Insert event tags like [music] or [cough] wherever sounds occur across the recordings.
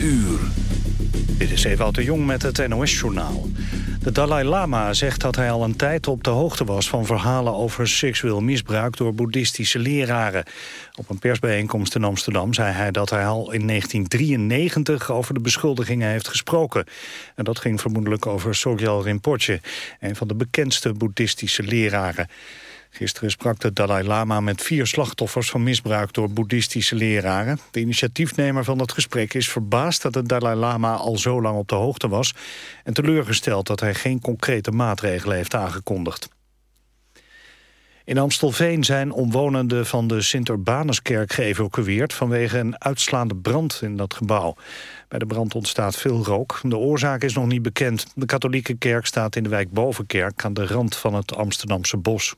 uur. Dit is Ewout de Jong met het NOS-journaal. De Dalai Lama zegt dat hij al een tijd op de hoogte was... van verhalen over seksueel misbruik door boeddhistische leraren. Op een persbijeenkomst in Amsterdam zei hij dat hij al in 1993... over de beschuldigingen heeft gesproken. En dat ging vermoedelijk over Sogyal Rinpoche... een van de bekendste boeddhistische leraren. Gisteren sprak de Dalai Lama met vier slachtoffers van misbruik door boeddhistische leraren. De initiatiefnemer van het gesprek is verbaasd dat de Dalai Lama al zo lang op de hoogte was... en teleurgesteld dat hij geen concrete maatregelen heeft aangekondigd. In Amstelveen zijn omwonenden van de Sint-Urbanuskerk geëvacueerd... vanwege een uitslaande brand in dat gebouw. Bij de brand ontstaat veel rook. De oorzaak is nog niet bekend. De katholieke kerk staat in de wijk Bovenkerk... aan de rand van het Amsterdamse bos.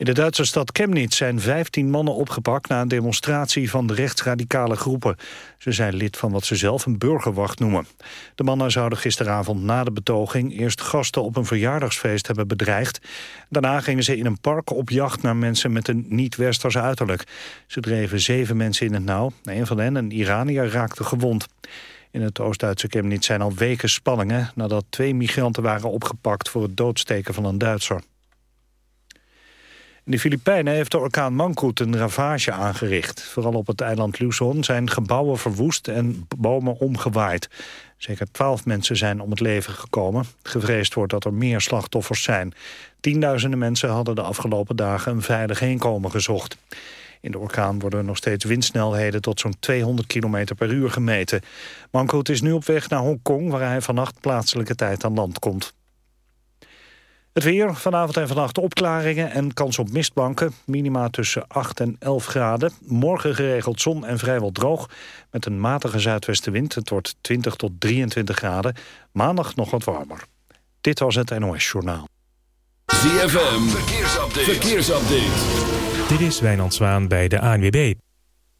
In de Duitse stad Chemnitz zijn 15 mannen opgepakt... na een demonstratie van de rechtsradicale groepen. Ze zijn lid van wat ze zelf een burgerwacht noemen. De mannen zouden gisteravond na de betoging... eerst gasten op een verjaardagsfeest hebben bedreigd. Daarna gingen ze in een park op jacht naar mensen met een niet-westers uiterlijk. Ze dreven zeven mensen in het nauw. Een van hen, een Iranier, raakte gewond. In het Oost-Duitse Chemnitz zijn al weken spanningen... nadat twee migranten waren opgepakt voor het doodsteken van een Duitser. In de Filipijnen heeft de orkaan Mangkut een ravage aangericht. Vooral op het eiland Luzon zijn gebouwen verwoest en bomen omgewaaid. Zeker twaalf mensen zijn om het leven gekomen. Gevreesd wordt dat er meer slachtoffers zijn. Tienduizenden mensen hadden de afgelopen dagen een veilig heenkomen gezocht. In de orkaan worden nog steeds windsnelheden tot zo'n 200 km per uur gemeten. Mangkut is nu op weg naar Hongkong, waar hij vannacht plaatselijke tijd aan land komt. Het weer, vanavond en vannacht opklaringen en kans op mistbanken. Minima tussen 8 en 11 graden. Morgen geregeld zon en vrijwel droog. Met een matige zuidwestenwind. Het wordt 20 tot 23 graden. Maandag nog wat warmer. Dit was het NOS Journaal. ZFM, verkeersupdate. verkeersupdate. Dit is Wijnand Zwaan bij de ANWB.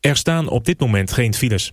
Er staan op dit moment geen files.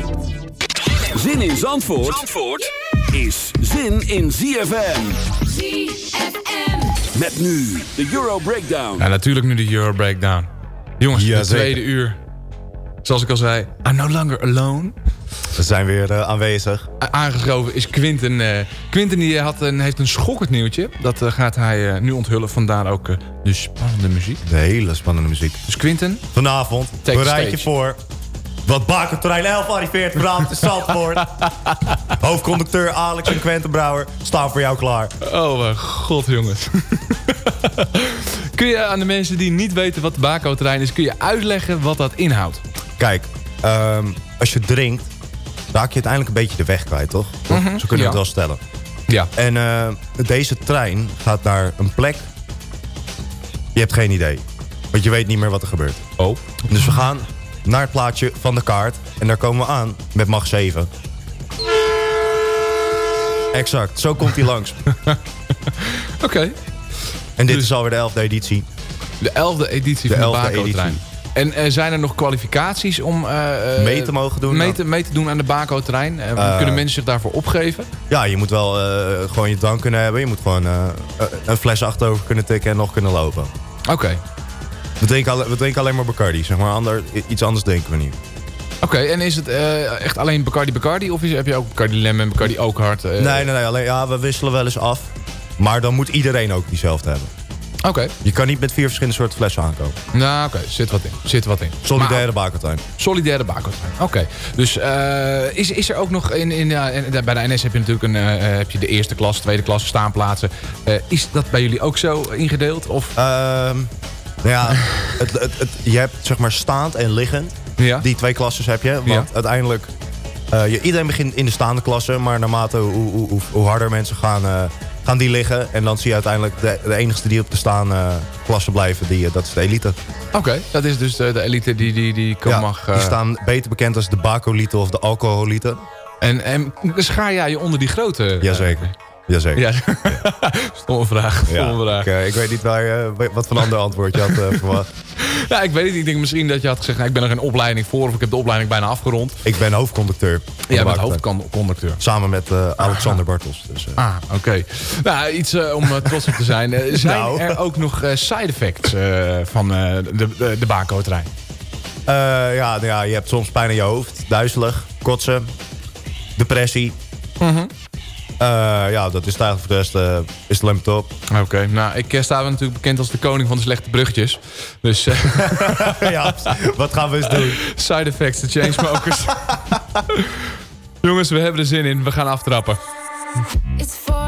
Zin in Zandvoort, Zandvoort is zin in ZFM. ZFM. Met nu de Euro Breakdown. Ja, natuurlijk nu de Euro Breakdown. Jongens, Ja, de zeker. tweede uur. Zoals ik al zei, I'm no longer alone. We zijn weer eh, aanwezig. A- Aangeschoven is Quinten. eh Quinten die had een, heeft een schokkend nieuwtje. Dat eh, gaat hij eh, nu onthullen. Vandaar ook eh, de spannende muziek. De hele spannende muziek. Dus Quinten, Vanavond, bereid je voor. Wat Bakerterrein 11 arriveert vanavond in Zandvoort. [laughs] Hoofdconducteur Alex en Quentin Brouwer staan voor jou klaar. Oh mijn god jongens. [laughs] kun je aan de mensen die niet weten wat de Bako-terrein is... kun je uitleggen wat dat inhoudt? Kijk, ehm, als je drinkt, raak je uiteindelijk een beetje de weg kwijt, toch? Toch? Zo kunnen we Mhm. ja. het wel stellen. Ja. En eh, deze trein gaat naar een plek. Je hebt geen idee. Want je weet niet meer wat er gebeurt. Oh. Dus we gaan naar het plaatje van de kaart. En daar komen we aan met mag 7. Exact, zo komt hij langs. [laughs] Oké. En dit Dus- is alweer de 11e editie. De elfde editie De van de 11e Bako-terrein. En eh, zijn er nog kwalificaties om... eh, eh, Mee te mogen doen? Mee te, mee te doen aan de Bako-terrein? Eh, kunnen mensen zich daarvoor opgeven? Ja, je moet wel gewoon je drank kunnen hebben. Je moet gewoon een fles achterover kunnen tikken en nog kunnen lopen. Oké. We drinken, we drinken alleen maar Bacardi, zeg maar. Ander, iets anders drinken we niet. Oké, en is het eh, echt alleen Bacardi Bacardi? Of is, heb je ook Bacardi Lemon, Bacardi ook hard? nee, nee, nee. Alleen, ja, we wisselen wel eens af. Maar dan moet iedereen ook diezelfde hebben. Oké. Je kan niet met vier verschillende soorten flessen aankomen. Nou, oké. Zit wat in. Zit wat in. Solidaire bakertuin. Solidaire bakertuin. Oké. Dus eh, is, is er ook nog... In, in, bij de NS heb je natuurlijk een, eh, heb je de eerste klas, tweede klas, staanplaatsen. Eh, is dat bij jullie ook zo ingedeeld? Of, Ehm, nou ja, het, het, het- je hebt zeg maar staand en liggend. ja? Die twee klasses heb je. Want Ja. uiteindelijk... eh, je, iedereen begint in de staande klasse. Maar naarmate hoe, hoe, hoe, hoe harder mensen gaan, eh, gaan die liggen. En dan zie je uiteindelijk de, de enigste die op de staande klasse blijven. Die, dat is de elite. Oké, dat is dus de, de elite die, die, die Ja, mag... Die staan beter bekend als de bacolieten of de alcoholieten. en, en schaar jij je onder die grote... Jazeker. Jazeker. Ja, stomme vraag. Stomme vraag. Ik, eh, ik weet niet waar, je- wat voor een ander antwoord je had eh, verwacht. [laughs] Ja, ik weet het niet. Ik denk misschien dat je had gezegd... Nou, ik ben er geen opleiding voor... of ik heb de opleiding bijna afgerond. Ik ben hoofdconducteur. Jij bent hoofdconducteur. Samen met eh, Alexander Bartels. Dus, Ah, oké. Nou, iets om trots op te zijn. [laughs] Zijn Nou. er ook nog side effects van de, de, de ja, nou ja, je hebt soms pijn in je hoofd, duizelig, kotsen, depressie. Mhm. Ja, dat is het eigenlijk voor de rest eh, is het alleen maar top. Oké, nou, ik eh, sta natuurlijk bekend als de koning van de slechte bruggetjes. Dus eh, [laughs] ja, wat gaan we eens doen? [laughs] side effects, de chainsmokers. [laughs] Jongens, we hebben er zin in. We gaan aftrappen. It's 4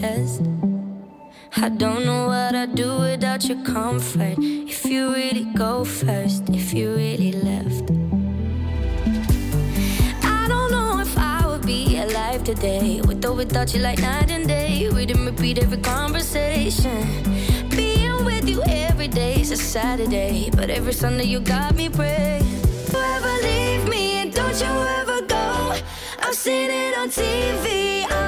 chest. I don't know what I'd do without your comfort. If you really go first, if you really left. I don't know if I would be alive today. With or without you, like night and day. We didn't repeat every conversation. Being with you every day is a Saturday. But every Sunday, you got me praying. You ever leave me and don't you ever go. I've seen it on TV. I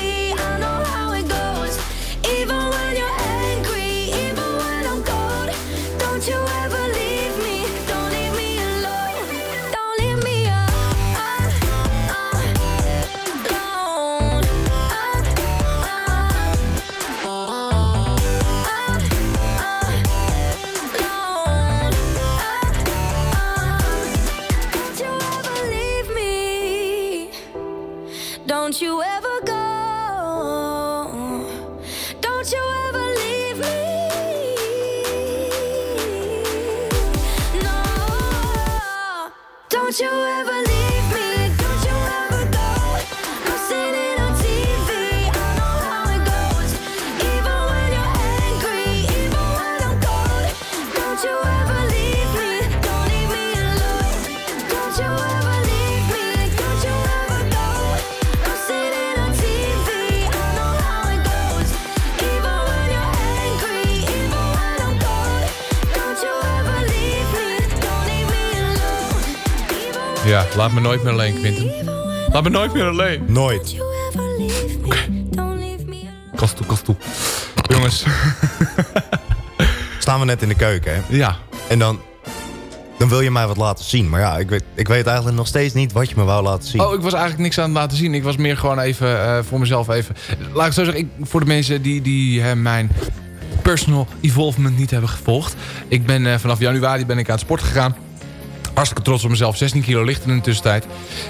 laat me nooit meer alleen, Quinten. Laat me nooit meer alleen. Nooit. Kast toe, kast toe. Jongens, Staan we net in de keuken, hè? ja. En dan, dan wil je mij wat laten zien. Maar ja, ik weet, ik weet eigenlijk nog steeds niet wat je me wou laten zien. Oh, ik was eigenlijk niks aan het laten zien. Ik was meer gewoon even eh, voor mezelf even... Laat ik zo zeggen, ik, voor de mensen die, die eh, mijn personal evolvement niet hebben gevolgd. Ik ben eh, vanaf januari ben ik aan het sport gegaan. Hartstikke trots op mezelf. 16 kilo lichter in de tussentijd.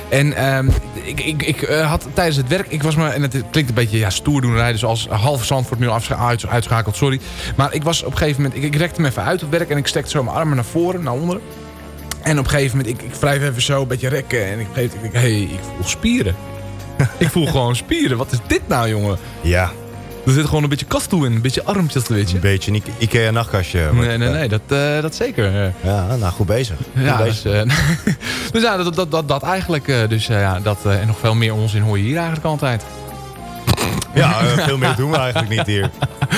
En ehm, ik, ik, ik eh, had tijdens het werk... Ik was maar, en het klinkt een beetje ja, stoer doen rijden. Zoals half Zandvoort nu uit, sorry. Maar ik was op een gegeven moment... Ik, rekte hem even uit op werk. En ik stekte zo mijn armen naar voren, naar onderen. En op een gegeven moment, ik, ik wrijf even zo een beetje rekken. En ik, ik denk, hé, hey, ik voel spieren. [laughs] ik voel gewoon spieren. Wat is dit nou, jongen? Ja, Er zit gewoon een beetje kast toe in. Een beetje armpjes, weet je. een beetje een Ike- Ikea nachtkastje. Nee, nee, nee. Dat, eh, dat zeker. Ja, nou, goed bezig. Goed Ja, bezig. dus, eh, [laughs] dus ja, dat, dat, dat, dat eigenlijk. eh, dus ja, dat en nog veel meer onzin hoor je hier eigenlijk altijd. Ja, veel meer doen we eigenlijk niet hier.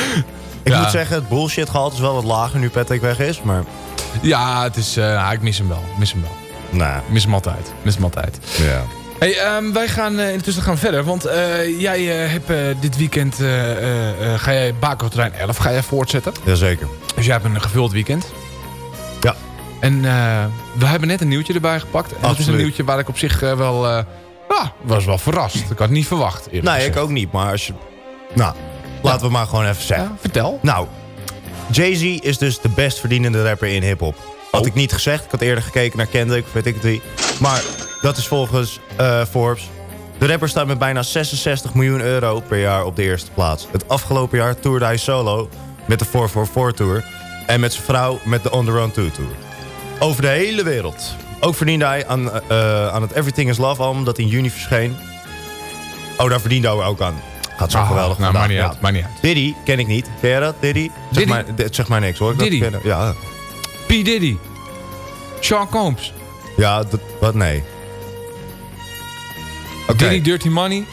[laughs] Ik Ja. moet zeggen, het bullshit gehalte is wel wat lager nu Patrick weg is. Maar, Ja, het is, ik mis hem wel. Ik mis hem wel. nou, mis hem altijd. Mis hem altijd. ja. Hey, ehm, wij gaan eh, intussen gaan verder. Want eh, jij eh, hebt dit weekend... ga jij Baco Terrein 11 ga jij voortzetten. Jazeker. Dus jij hebt een gevuld weekend. Ja. En we hebben net een nieuwtje erbij gepakt. En dat is een nieuwtje waar ik op zich wel... ja, was wel verrast. Ik had het niet verwacht. Nee, ik ook niet. Maar als je... Nou, laten we maar gewoon even zeggen. Ja, vertel. Nou, Jay-Z is dus de best verdienende rapper in hip-hop. Had ik niet gezegd. Ik had eerder gekeken naar Kendrick, weet ik het wie. Maar dat is volgens eh, Forbes. De rapper staat met bijna 66 miljoen euro per jaar op de eerste plaats. Het afgelopen jaar toerde hij solo met de 444 Tour. En met zijn vrouw met de On The Run 2 Tour. Over de hele wereld. Ook verdiende hij aan, eh, aan het Everything Is Love album dat in juni verscheen. Oh, daar verdiende hij ook aan. Gaat zo Ah, geweldig nou, vandaag. maakt niet Ja. uit, maakt niet uit. Diddy ken ik niet. Ken je dat, Diddy? Zeg, Diddy? Maar, zeg maar niks hoor. Ik Diddy? Ja, P. Diddy. Sean Combs. ja dat, wat nee. Diddy Dirty Money.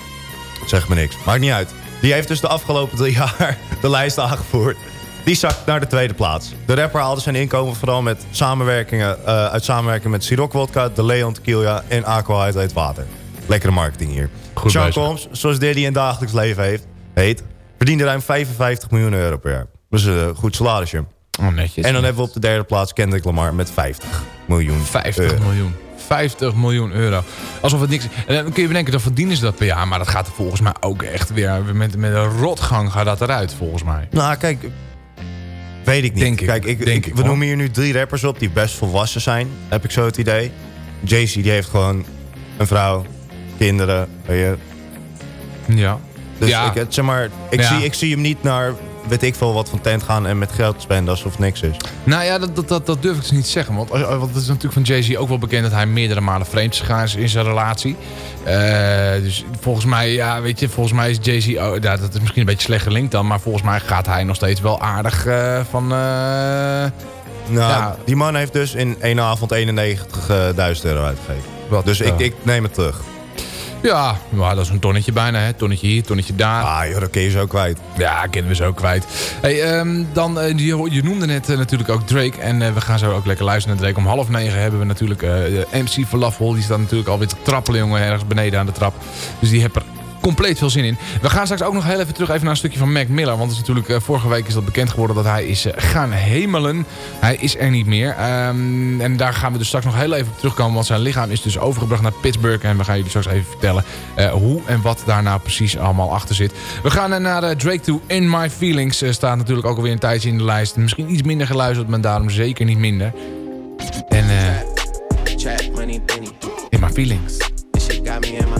Zeg me niks. Maakt niet uit. Die heeft dus de afgelopen drie [laughs] jaar de lijst aangevoerd. Die zakt naar de tweede plaats. De rapper haalde zijn inkomen vooral met samenwerkingen, eh, uit samenwerking met Ciroc Wodka, De Leon Tequila en Aqua Water. Lekkere marketing hier. Goed Sean. Combs, zoals Diddy in dagelijks leven heeft, heet, verdiende ruim 55 miljoen euro per jaar. Dat is een goed salarisje. Oh, netjes. En dan hebben we op de derde plaats Kendrick Lamar met 50 miljoen 50 euro. miljoen. 50 miljoen euro. Alsof het niks. En dan kun je bedenken, dan verdienen ze dat per jaar. Maar dat gaat er volgens mij ook echt weer... Met, met een rotgang gaat dat eruit, volgens mij. Nou, kijk, weet ik niet. Denk. Kijk, ik, Denk ik- ik, we noemen hier nu drie rappers op die best volwassen zijn. Heb ik zo het idee. Jay-Z die heeft gewoon een vrouw, kinderen. Weet je. Ja. Dus ja. ik, zeg maar, ik, Ja. zie, ik zie hem niet naar weet ik veel wat van tent gaan en met geld spenden alsof het niks is. Nou ja, dat, dat, dat, dat durf ik dus niet te zeggen. Want, eh, want het is natuurlijk van Jay-Z ook wel bekend dat hij meerdere malen vreemd is gegaan is in zijn relatie. Eh, dus volgens mij, ja, weet je, volgens mij is Jay-Z, oh, ja, dat is misschien een beetje slecht gelinkt dan. Maar volgens mij gaat hij nog steeds wel aardig eh, van... eh, Nou, Ja. die man heeft dus in één avond 91.000 euro uitgegeven. Wat, Dus ik, eh, ik neem het terug. Ja, maar dat is een tonnetje bijna, hè. Tonnetje hier, tonnetje daar. Ah joh, dat kun je zo kwijt. Ja, kennen we zo kwijt. Hey, ehm, dan, eh, je, je noemde net eh, natuurlijk ook Drake. En eh, we gaan zo ook lekker luisteren naar Drake. Om half negen hebben we natuurlijk MC Falafel. Die staat natuurlijk alweer te trappelen, jongen. Ergens beneden aan de trap. Dus die heeft er compleet veel zin in. We gaan straks ook nog heel even terug even naar een stukje van Mac Miller. Want het is natuurlijk, eh, vorige week is dat bekend geworden dat hij is eh, gaan hemelen. Hij is er niet meer. Ehm, en daar gaan we dus straks nog heel even op terugkomen. Want zijn lichaam is dus overgebracht naar Pittsburgh. En we gaan jullie straks even vertellen eh, hoe en wat daar nou precies allemaal achter zit. We gaan naar Drake toe. In My Feelings staat natuurlijk ook alweer een tijdje in de lijst. Misschien iets minder geluisterd, maar daarom zeker niet minder. En. In My Feelings. This shit got me in my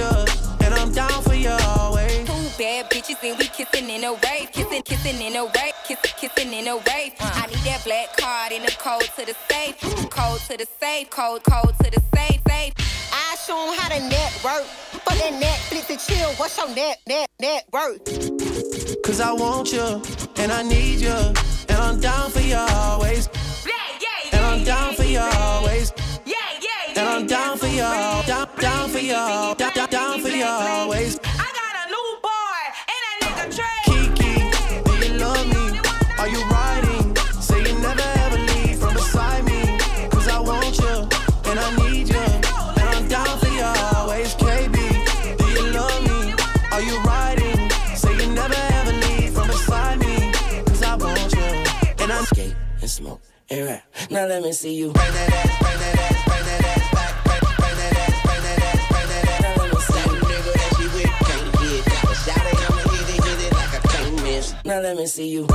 Bad we kissing in a wave, kissing, kissing in a wave, kissing, kissing in a wave. I need that black card in the code to the safe, code to the safe, code, code to the safe, safe. I show 'em how to network. For that Netflix and chill, what's your net, net, net worth? Cause I want you and I need you. And I'm down for you always. And I'm down for you always. And I'm down for you, down, down for you, down, down, down for you always. Smoke and. Now let me see you. Now let me see you.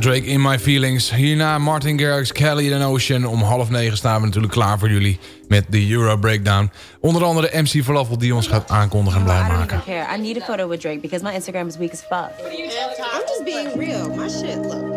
Drake in My Feelings. Hierna Martin Garrix, Kelly and Ocean. Om half negen staan we natuurlijk klaar voor jullie met de Euro Breakdown. Onder andere MC Falafel die ons gaat aankondigen en blij maken. I need a photo with Drake because my Instagram is weak as fuck. I'm just being real. My shit look.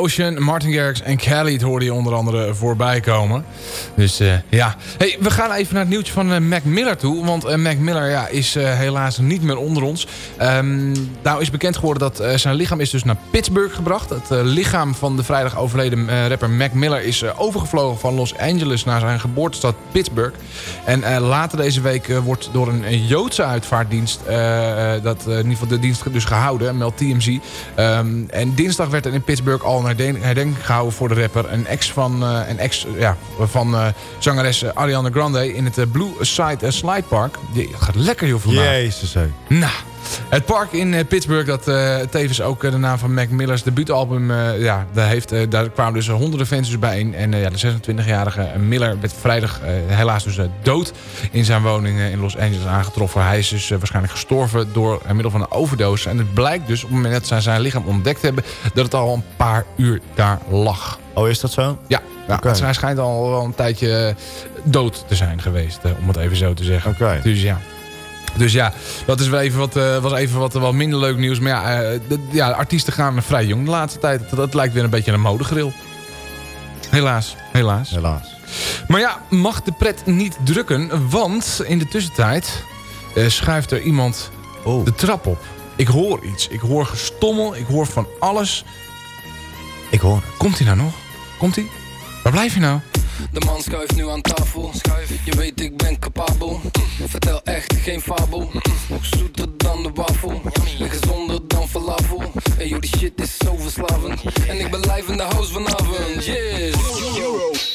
Ocean, Martin Garrix en Kelly. Het hoorde je onder andere voorbij komen. Dus eh, ja. Hey, we gaan even naar het nieuwtje van eh, Mac Miller toe. Want eh, Mac Miller ja, is helaas niet meer onder ons. Ehm, nou is bekend geworden dat zijn lichaam is dus naar Pittsburgh gebracht. Het eh, lichaam van de vrijdag overleden eh, rapper Mac Miller... is eh, overgevlogen van Los Angeles naar zijn geboortestad Pittsburgh. En later deze week wordt door een, Joodse uitvaartdienst... dat in ieder geval de dienst dus gehouden, meldt TMZ. Ehm, en dinsdag werd er in Pittsburgh al een herden- herdenking gehouden voor de rapper. Een ex van, een ex, ja, van zangeres Ariana Grande in het Blue Side Slide Park. Die gaat lekker heel veel Jezus, hé. nou, het park in eh, Pittsburgh, dat eh, tevens ook eh, de naam van Mac Miller's debuutalbum, ja, daar, heeft, daar kwamen dus honderden fans dus bijeen. En ja, de 26-jarige Miller werd vrijdag helaas dus dood in zijn woning in Los Angeles aangetroffen. Hij is dus waarschijnlijk gestorven door middel van een overdose. En het blijkt dus op het moment dat zij zijn lichaam ontdekt hebben, dat het al een paar uur daar lag. Oh, is dat zo? Ja, ja hij schijnt al wel een tijdje dood te zijn geweest, om het even zo te zeggen. Oké. Dus ja. Dus ja, dat is wel even wat, eh, was even wat, wat minder leuk nieuws. Maar ja, eh, de, ja, artiesten gaan vrij jong de laatste tijd. Dat, dat lijkt weer een beetje een modegril. Helaas, helaas. Helaas. Maar ja, mag de pret niet drukken, want in de tussentijd eh, schuift er iemand Oh. de trap op. Ik hoor iets. Ik hoor gestommel. Ik hoor van alles. Ik hoor het. Komt hij nou nog? Komt hij? Waar blijf je nou? De man schuift nu aan tafel. Je weet, ik ben capabel. Vertel echt geen fabel. Nog zoeter dan de wafel. En gezonder dan falafel. En joh, die shit is zo verslavend. En ik ben live in de house vanavond. Yes.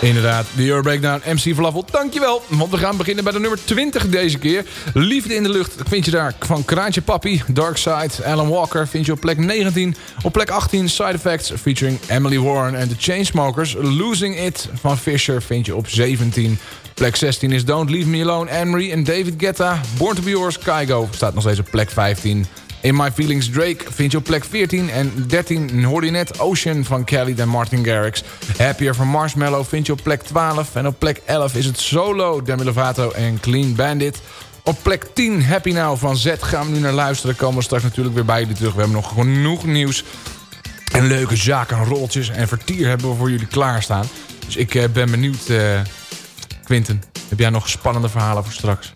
Inderdaad, de Euro Breakdown MC Falafel. Dankjewel, want we gaan beginnen bij de nummer 20 deze keer. Liefde in de lucht vind je daar van Kraantje Papi, Dark Side, Alan Walker vind je op plek 19. Op plek 18 Side Effects featuring Emily Warren en The Chainsmokers. Losing It van Fisher vind je op 17. Plek 16 is Don't Leave Me Alone, Emery en David Guetta. Born to be Yours, Kygo staat nog steeds op plek 15. In My Feelings Drake vind je op plek 14 en 13 hoorde je net Ocean van Kelly en Martin Garrix. Happier van Marshmallow vind je op plek 12 en op plek 11 is het Solo, Demi Lovato en Clean Bandit. Op plek 10 Happy Now van Z gaan we nu naar luisteren. Komen we straks natuurlijk weer bij jullie terug. We hebben nog genoeg nieuws en leuke zaken, rolletjes en vertier hebben we voor jullie klaarstaan. Dus ik eh, ben benieuwd, eh Quinten, heb jij nog spannende verhalen voor straks?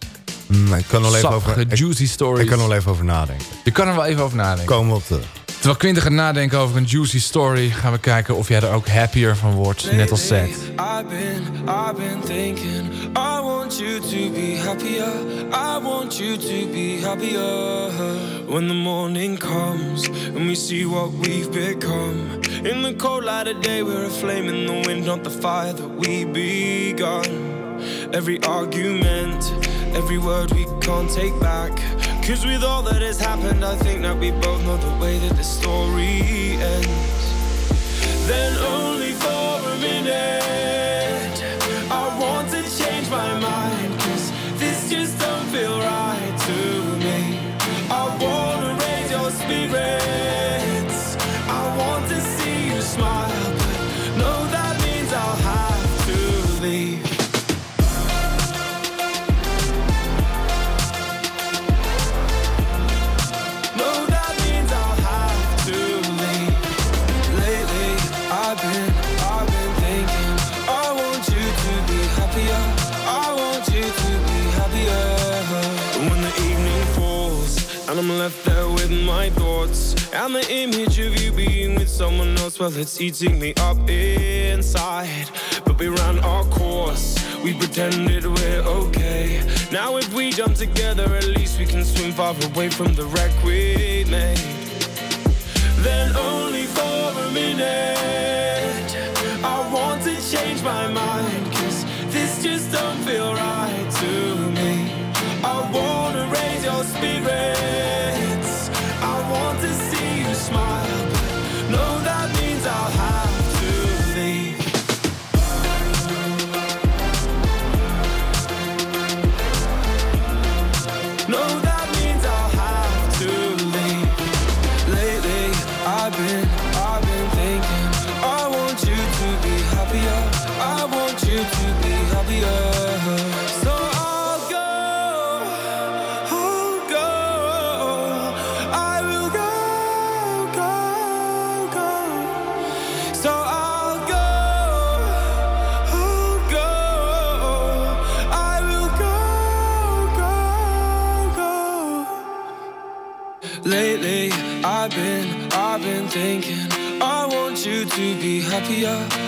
Mm, ik kan er wel even Sappige, over... ik- juicy stories. Ik kan er wel even over nadenken. Je kan er wel even over nadenken. Komen we op terug. Terwijl Quinten gaat nadenken over een juicy story... gaan we kijken of jij er ook happier van wordt, net als Zed. I've been, I've been thinking, I want you to be happier. I want you to be happier. When the morning comes and we see what we've become. In the cold light of day, we're a flame in the wind, not the fire that we begun. Every argument, every word we can't take back. Cause with all that has happened, I think that we both know the way that the story ends then only for left there with my thoughts and the image of you being with someone else, well, it's eating me up inside. But we ran our course. We pretended we're okay. Now if we jump together, at least we can swim far away from the wreck we made then only for a minute. So I'll go, I'll go. I will go, go, go. So I'll go, I'll go. I will go, go, go. Lately, I've been, I've been thinking. I want you to be happier.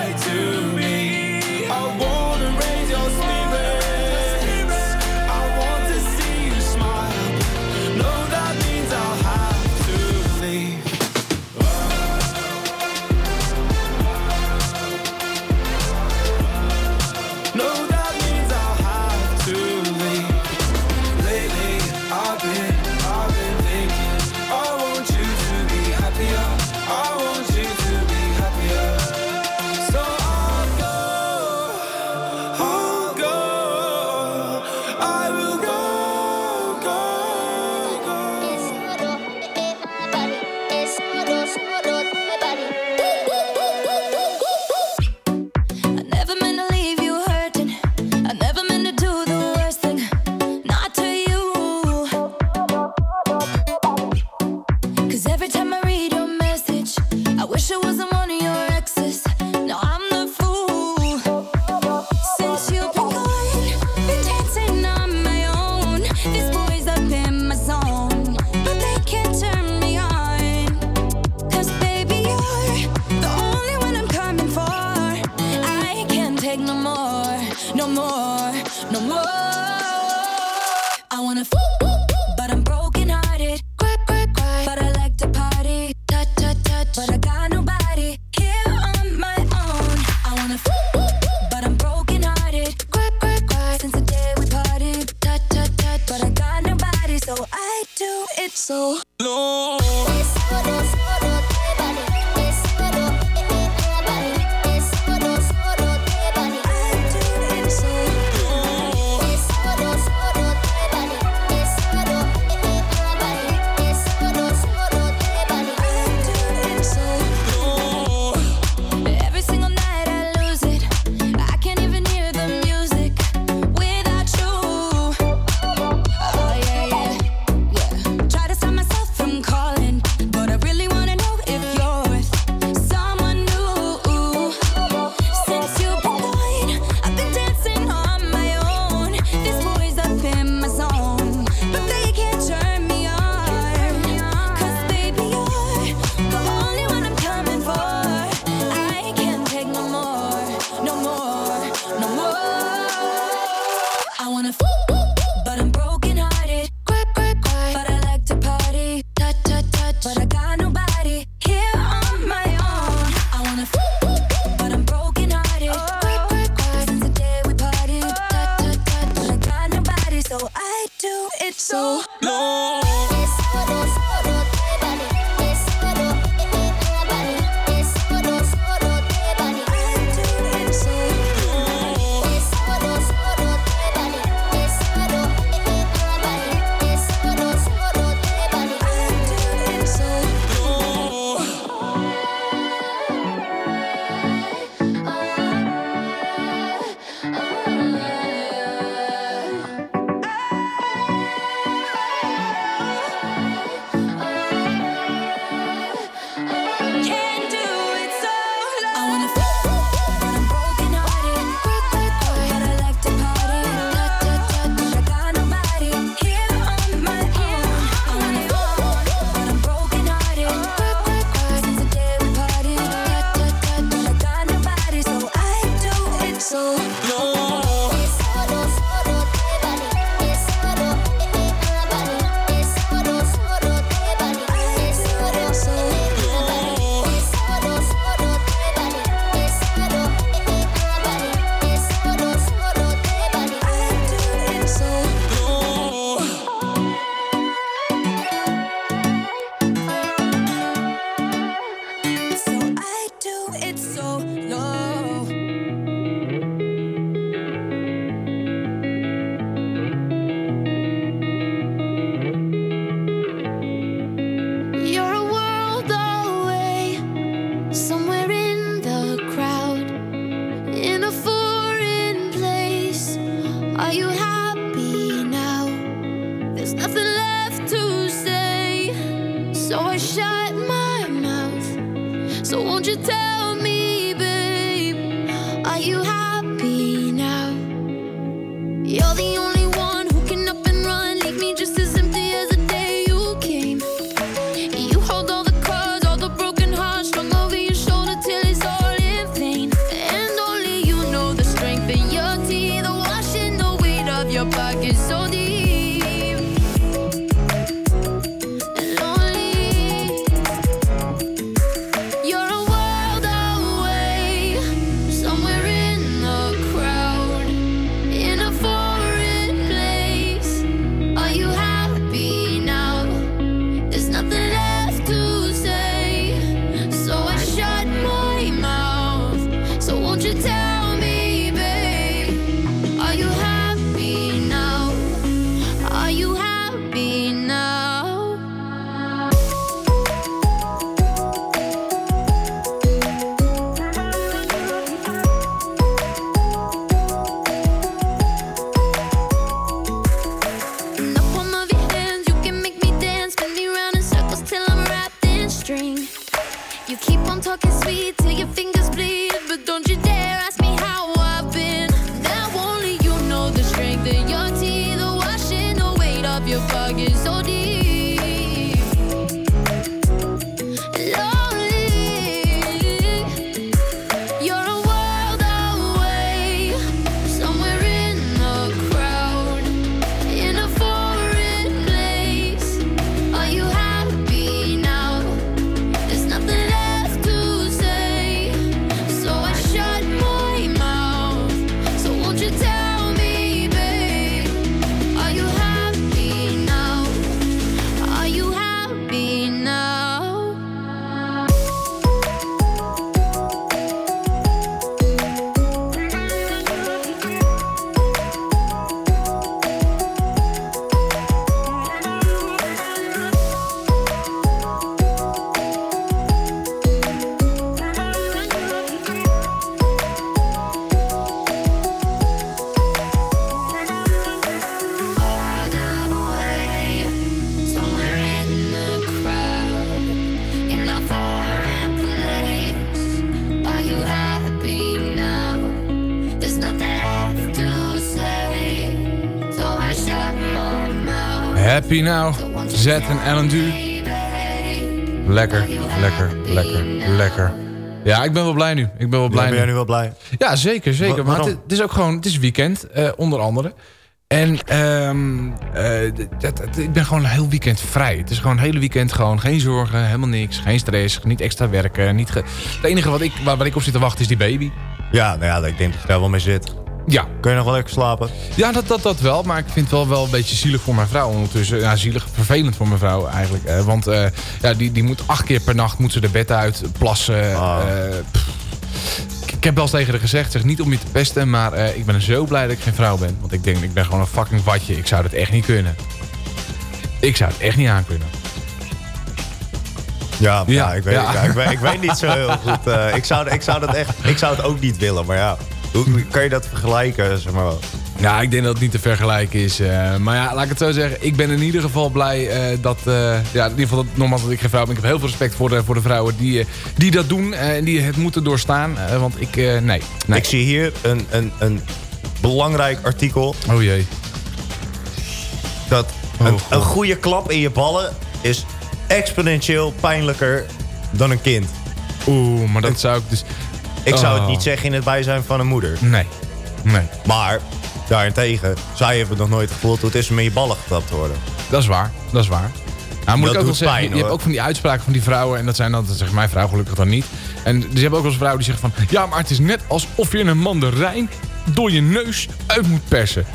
Happy Now, Z en Ellen Du. Lekker, lekker, lekker, lekker. Ja, ik ben wel blij nu. Ik ben wel blij Ja, ben jij nu. wel blij? Ja, zeker, zeker. Wa- maar het, het is ook gewoon, het is weekend, eh, onder andere. En ehm, eh, dat- dat- ik ben gewoon een heel weekend vrij. Het is gewoon een hele weekend gewoon geen zorgen, helemaal niks. Geen stress, niet extra werken. Niet het enige wat ik, waar, waar ik op zit te wachten is die baby. Ja, nou ja, ik denk dat je daar wel mee zit. Ja. Kun je nog wel lekker slapen? Ja, dat, dat, dat wel. Maar ik vind het wel, wel een beetje zielig voor mijn vrouw ondertussen. Ja, zielig, vervelend voor mijn vrouw eigenlijk. eh, want eh, ja, die, die moet acht keer per nacht moet ze de bed uit, plassen. Ah. eh, ik, heb wel eens tegen haar gezegd, zeg niet om je te pesten, maar eh, ik ben zo blij dat ik geen vrouw ben. Want ik denk, ik ben gewoon een fucking watje. Ik zou dat echt niet kunnen. Ik zou het echt niet aankunnen. Ja, ja, Ja, ik, weet, ja. ja, ik, weet, ik weet niet zo heel goed. eh, ik, zou, ik, zou dat echt, ik zou het ook niet willen, maar ja. Hoe kan je dat vergelijken? Zeg maar. Ja, ik denk dat het niet te vergelijken is. eh, maar ja, laat ik het zo zeggen. Ik ben in ieder geval blij eh, dat... eh, ja, in ieder geval dat, nogmaals dat ik geen vrouw ben. Ik heb heel veel respect voor de, voor de vrouwen die, die dat doen. En die het moeten doorstaan. want ik... nee, nee. Ik zie hier een, een, een belangrijk artikel. Oh jee. Dat een, een goede klap in je ballen is exponentieel pijnlijker dan een kind. Oeh, maar dat zou ik dus... Ik zou het Oh. niet zeggen in het bijzijn van een moeder. Nee. Nee. Maar, daarentegen, zij hebben nog nooit gevoeld hoe het is om in je ballen getrapt te worden. Dat is waar. Dat is waar. Nou, moet Dat ik ook wel zeggen, pijn, je hebt ook van die uitspraken van die vrouwen. En dat zijn dan, dat zegt mijn vrouw gelukkig dan niet. En ze hebben ook wel eens vrouwen die zeggen van... Ja, maar het is net alsof je een mandarijn door je neus uit moet persen.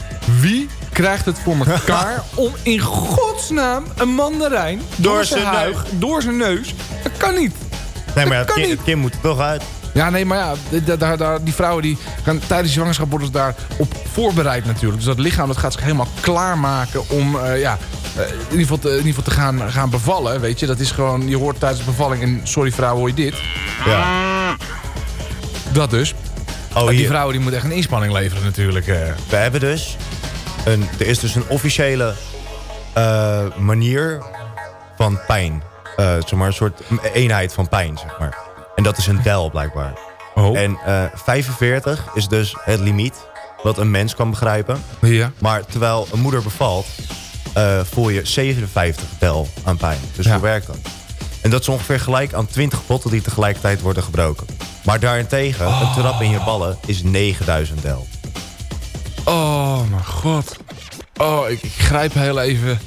Wie krijgt het voor [laughs] elkaar om in godsnaam een mandarijn door, Door zijn huig, door zijn neus... Dat kan niet. Nee, maar Dat kind, niet. het kind moet er toch uit. Ja, nee, maar ja, die vrouwen die gaan tijdens die zwangerschap worden ze daarop voorbereid natuurlijk. Dus dat lichaam dat gaat zich helemaal klaarmaken om eh, ja, eh, in ieder geval, te, in ieder geval te gaan, gaan bevallen. Weet je, dat is gewoon, je hoort tijdens de bevalling en sorry vrouw hoor je dit. Ja. Dat dus. Oh, En die vrouwen die moeten echt een inspanning leveren natuurlijk. eh. We hebben dus... Een, er is dus een officiële manier van pijn. Zeg maar een soort eenheid van pijn, zeg maar. En dat is een del, blijkbaar. Oh. En eh 45 is dus het limiet wat een mens kan begrijpen. Ja. Maar terwijl een moeder bevalt, eh, voel je 57 del aan pijn. Dus Ja. hoe werkt dat? En dat is ongeveer gelijk aan 20 botten die tegelijkertijd worden gebroken. Maar daarentegen, een trap in je ballen is 9000 del. Oh mijn god. Oh, ik, ik grijp heel even.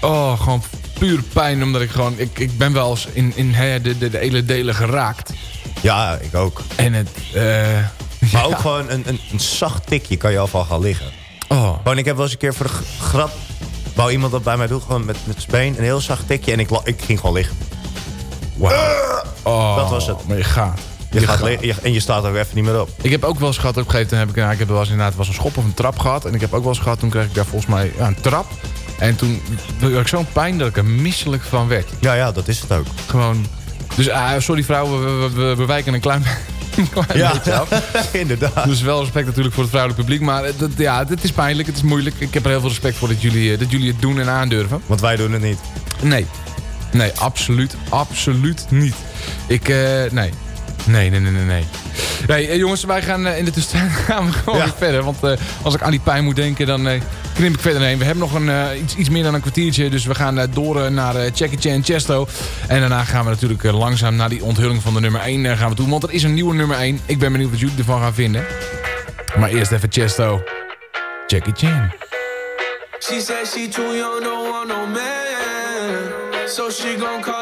Oh, gewoon pure pijn omdat ik gewoon... Ik, ik ben wel eens in, in de, de, de hele delen geraakt. Ja, ik ook. En het... eh, Maar [laughs] ook gewoon een, een, een zacht tikje kan je al van gaan liggen. Oh. Gewoon, ik heb wel eens een keer voor de grap... wou iemand dat bij mij doen, gewoon met, met zijn been. Een heel zacht tikje en ik, ik ging gewoon liggen. Oh, Dat was het. Maar je gaat. Je, gaat je- en je staat ook even niet meer op. Ik heb ook wel eens gehad, op een gegeven moment heb ik, nou, ik heb wel eens inderdaad was een schop of een trap gehad. En ik heb ook wel eens gehad, toen kreeg ik daar volgens mij ja, een trap. En toen had ik zo'n pijn dat ik er misselijk van werd. Ja, ja, dat is het ook. Gewoon. Dus ah, sorry vrouwen, we, we, wijken een klein, [laughs] Ja, [laughs] inderdaad. Dus wel respect natuurlijk voor het vrouwelijk publiek. Maar ja, het is pijnlijk, het is moeilijk. Ik heb er heel veel respect voor dat jullie, eh, dat jullie het doen en aandurven. Want wij doen het niet. Nee. Nee, absoluut. Absoluut niet. Ik, eh, nee. Nee, nee, nee, nee, nee. Nee, eh, jongens, wij gaan eh, in de tussentijd [laughs] gaan we gewoon Ja. weer verder. Want eh, als ik aan die pijn moet denken, dan eh knip ik verder heen. We hebben nog een, eh, iets, iets meer dan een kwartiertje. Dus we gaan eh, door naar eh Jackie Chan Chesto. En daarna gaan we natuurlijk eh, langzaam naar die onthulling van de nummer 1 eh, gaan we toe. Want er is een nieuwe nummer 1. Ik ben benieuwd wat jullie ervan gaan vinden. Maar eerst even Chesto. Jackie Chan. She said she too young, don't want no man. So she gon' call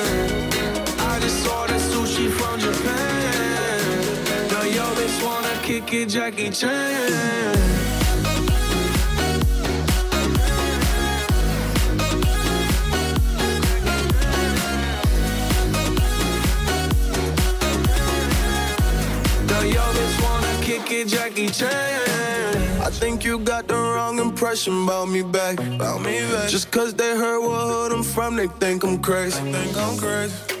I just from Japan. Now yo bitch wanna kick it, Jackie Chan. Jackie Chan. I think you got the wrong impression about me back. About me back. Just cause they heard what hood I'm from, they think I'm crazy. think I'm crazy.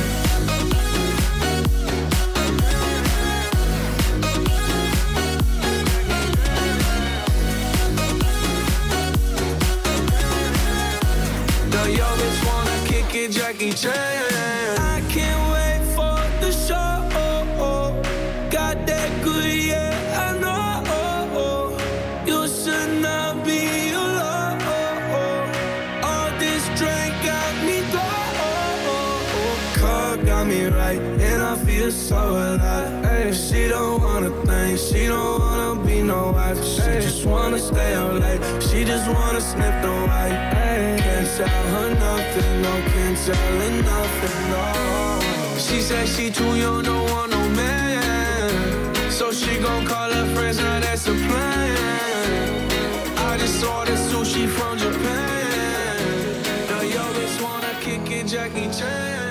Yo bitch wanna kick it, Jackie Chan. I can't wait for the show. Got that good, yeah, I know. You should not be alone. All this drink got me low. Car got me right, and I feel so alive. She don't wanna think, she don't no wife. She just wanna stay up late, she just wanna sniff the white. Can't tell her nothing, no, can't tell her nothing, no. She said she too young, don't want no man. So she gon' call her friends, now that's a plan. I just ordered sushi from Japan. Now yo bitch wanna kick it, Jackie Chan.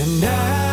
And I'd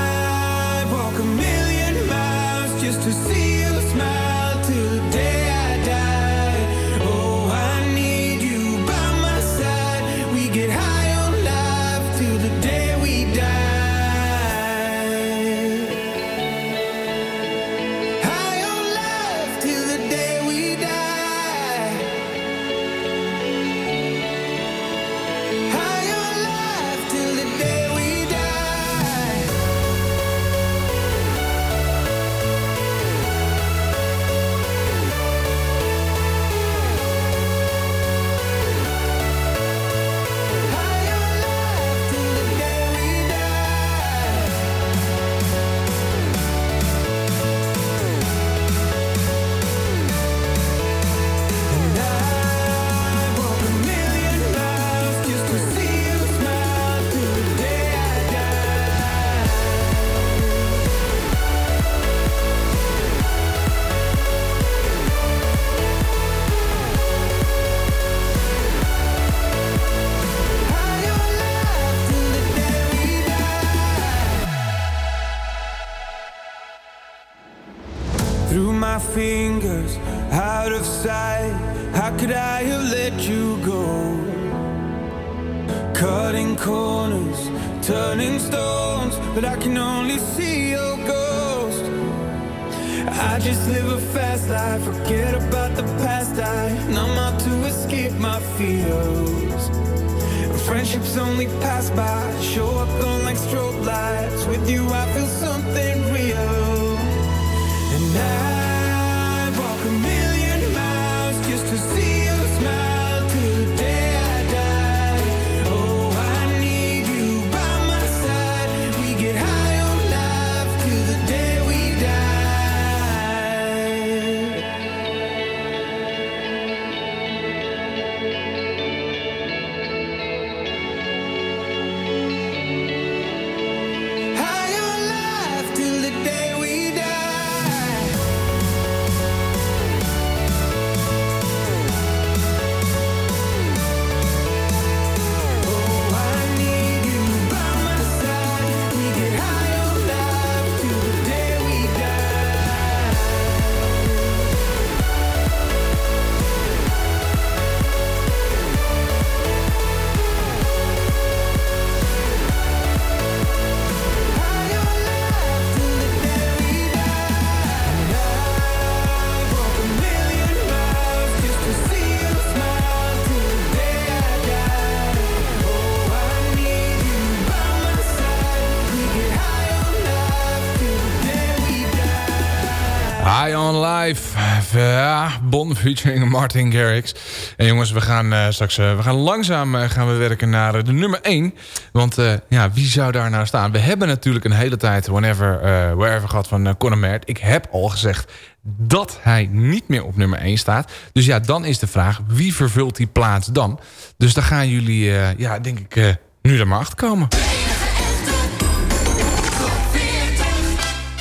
Bon featuring Martin Garrix. En jongens, we gaan eh, straks eh, we gaan langzaam eh, gaan we werken naar de nummer 1. Want ja, wie zou daar nou staan? We hebben natuurlijk een hele tijd Whenever, Wherever gehad van uh, Conor Mert. Ik heb al gezegd dat hij niet meer op nummer 1 staat. Dus ja, dan is de vraag, wie vervult die plaats dan? Dus daar gaan jullie, ja, denk ik, nu er maar achter komen.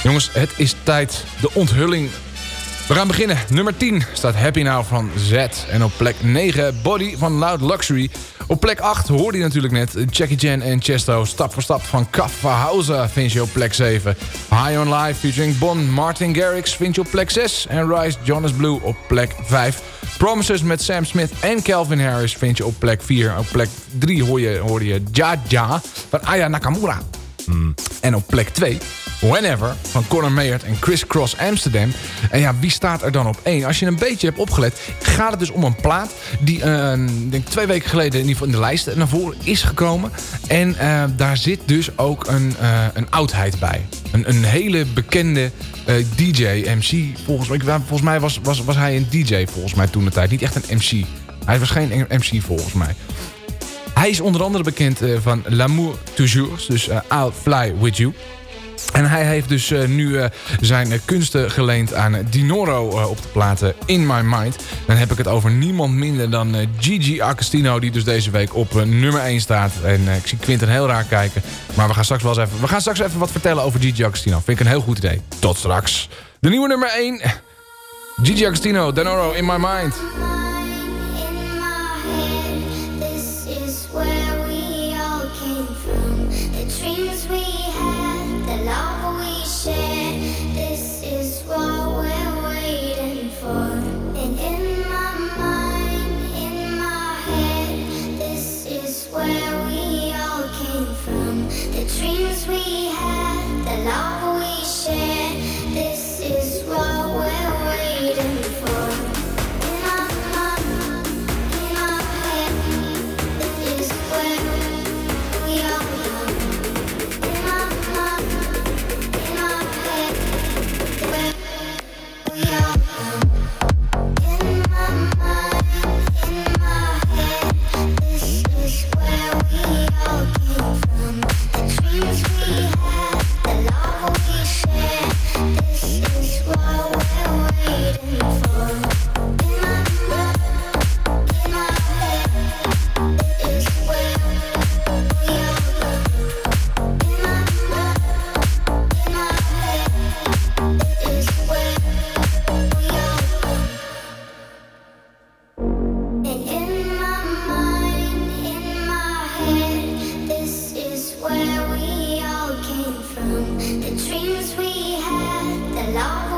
Jongens, het is tijd. De onthulling. We gaan beginnen. Nummer 10 staat Happy Now van Z. En op plek 9 Body van Loud Luxury. Op plek 8 hoorde je natuurlijk net Jackie Chan en Chesto. Stap voor stap van Kafferhausen vind je op plek 7. High on Life featuring Bon Martin Garrix vind je op plek 6. En Rise Jonas Blue op plek 5. Promises met Sam Smith en Calvin Harris vind je op plek 4. Op plek 3 hoor je, hoorde je Ja Ja van Aya Nakamura. En op plek 2, Whenever, van Conor Mayert en Chris Cross Amsterdam. En ja, wie staat er dan op 1? Als je een beetje hebt opgelet, gaat het dus om een plaat... die ik denk twee weken geleden in in de lijst naar voren is gekomen. En eh, daar zit dus ook een, eh, een oudheid bij. Een, een hele bekende DJ, MC. Volgens, mij- volgens mij was, was, was hij een DJ volgens mij toen de tijd. Niet echt een MC. Hij was geen MC volgens mij. Hij is onder andere bekend eh, van L'amour toujours, dus eh, I'll fly with you. En hij heeft dus eh, nu zijn kunsten geleend aan Dinoro op de platen In My Mind. Dan heb ik het over niemand minder dan Gigi Agostino... die dus deze week op nummer 1 staat. En ik zie Quinten heel raar kijken. Maar we gaan, straks wel eens even, we gaan straks even wat vertellen over Gigi Agostino. Vind ik een heel goed idee. Tot straks. De nieuwe nummer 1. Gigi Agostino, Dinoro In My Mind. Dreams we had, the love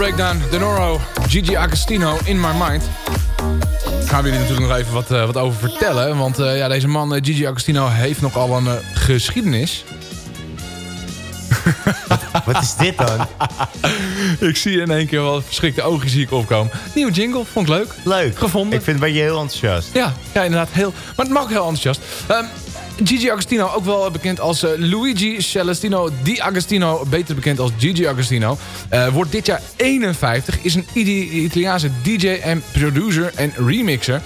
1 van de Breakdown. Denoro, Gigi Agostino, In My Mind. Gaan we jullie natuurlijk nog even wat, eh, wat over vertellen. Want eh, ja, deze man, eh, Gigi Agostino, heeft nogal een geschiedenis. Wat is dit dan? [laughs] ik zie in één keer wel verschrikte ogen zie ik opkomen. Nieuwe jingle, vond ik leuk. Leuk. Gevonden. Ik vind het bij je heel enthousiast. Ja, ja, inderdaad. Heel, maar het mag heel enthousiast. Ehm, Gigi Agostino, ook wel bekend als eh, Luigi Celestino Di Agostino, beter bekend als Gigi Agostino, eh, wordt dit jaar 51, is een Italiaanse DJ en producer en remixer.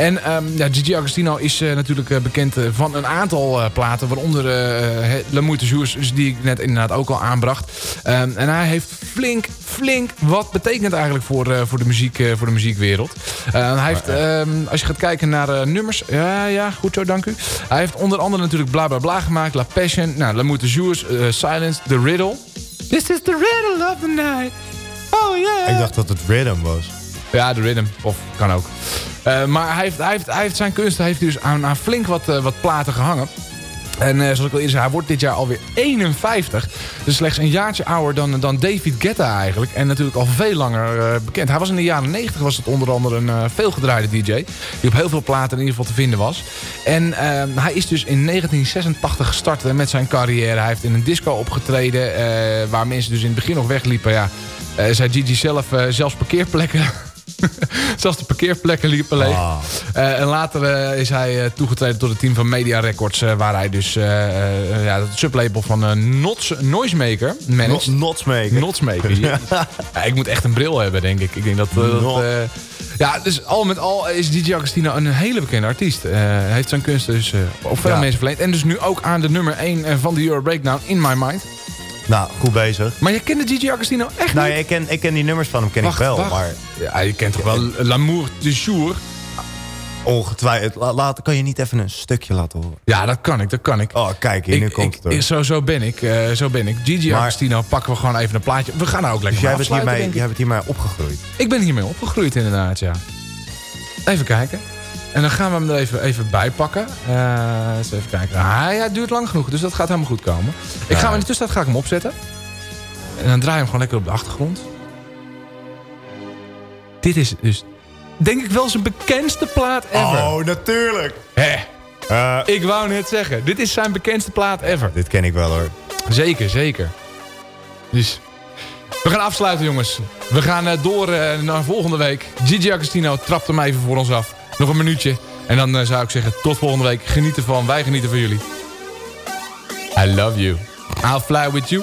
En ehm, ja, Gigi Agostino is eh, natuurlijk eh, bekend eh, van een aantal eh, platen, waaronder uh, L'amour toujours, dus die ik net inderdaad ook al aanbracht. Ehm, en hij heeft flink, flink wat betekent eigenlijk voor, eh, voor, de, muziek, eh, voor de muziekwereld. Eh, hij heeft, ehm, als je gaat kijken naar eh, nummers, ja, ja, goed zo, dank u. Hij heeft onder andere natuurlijk Bla Bla Bla gemaakt, La Passion, nou, L'amour toujours, eh, Silence, The Riddle. This is the riddle of the night. Oh yeah. Ik dacht dat het rhythm was. Ja, de rhythm. Of kan ook. Eh, maar hij heeft, hij, heeft, hij heeft zijn kunst hij heeft dus aan, aan flink wat, eh, wat platen gehangen. En eh, zoals ik al eerder zei, hij wordt dit jaar alweer 51. Dus slechts een jaartje ouder dan, dan David Guetta eigenlijk. En natuurlijk al veel langer bekend. Hij was in de jaren 90 was het onder andere een uh, veelgedraaide DJ. Die op heel veel platen in ieder geval te vinden was. En uh, hij is dus in 1986 gestart met zijn carrière. Hij heeft in een disco opgetreden. Waar mensen dus in het begin nog wegliepen. Ja, zei Gigi zelf zelfs parkeerplekken... [laughs] Zelfs de parkeerplekken liepen leeg. Uh, en later uh, is hij uh, toegetreden tot het team van Media Records. waar hij dus ja, het sublabel van Nots, Noisemaker managt. Notsmaker. Notsmaker. [laughs] ja, ik moet echt een bril hebben, denk ik. Ik denk dat... dat ja, dus al met al is DJ Agostino een hele bekende artiest. Hij heeft zijn kunst dus op veel ja. mensen verleend. En dus nu ook aan de nummer 1 van de Euro Breakdown In My Mind. Nou, goed bezig. Maar je kent de Gigi Agostino echt nou, niet? ik ken, ik ken die nummers van hem ken wacht, ik wel, wacht. maar... Ja, je kent toch wel L'amour du jour? Ongetwijfeld. Laat, kan je niet even een stukje laten horen? Ja, dat kan ik, dat kan ik. Oh, kijk, hier, nu ik, komt ik, het. Zo, zo ben ik, uh, zo ben ik. Gigi maar, Agostino, pakken we gewoon even een plaatje. We gaan nou ook lekker dus jij bent, hiermee, jij bent hiermee opgegroeid? Ik ben hiermee opgegroeid, inderdaad, ja. Even kijken. En dan gaan we hem er even, even bij pakken. Uh, eens even kijken. Ah, ja, het duurt lang genoeg, dus dat gaat helemaal goed komen. Ik ga in de tussentijd ga ik hem opzetten. En dan draai je hem gewoon lekker op de achtergrond. Dit is dus, denk ik wel zijn bekendste plaat ever. Oh, natuurlijk. Hé. Uh, ik wou net zeggen, dit is zijn bekendste plaat ever. Dit ken ik wel hoor. Zeker, zeker. Dus, we gaan afsluiten jongens. We gaan uh, door naar volgende week. Gigi Agostino trapt hem even voor ons af. Nog een minuutje. En dan zou ik zeggen, tot volgende week. Geniet ervan, wij genieten van jullie. I love you. I'll fly with you.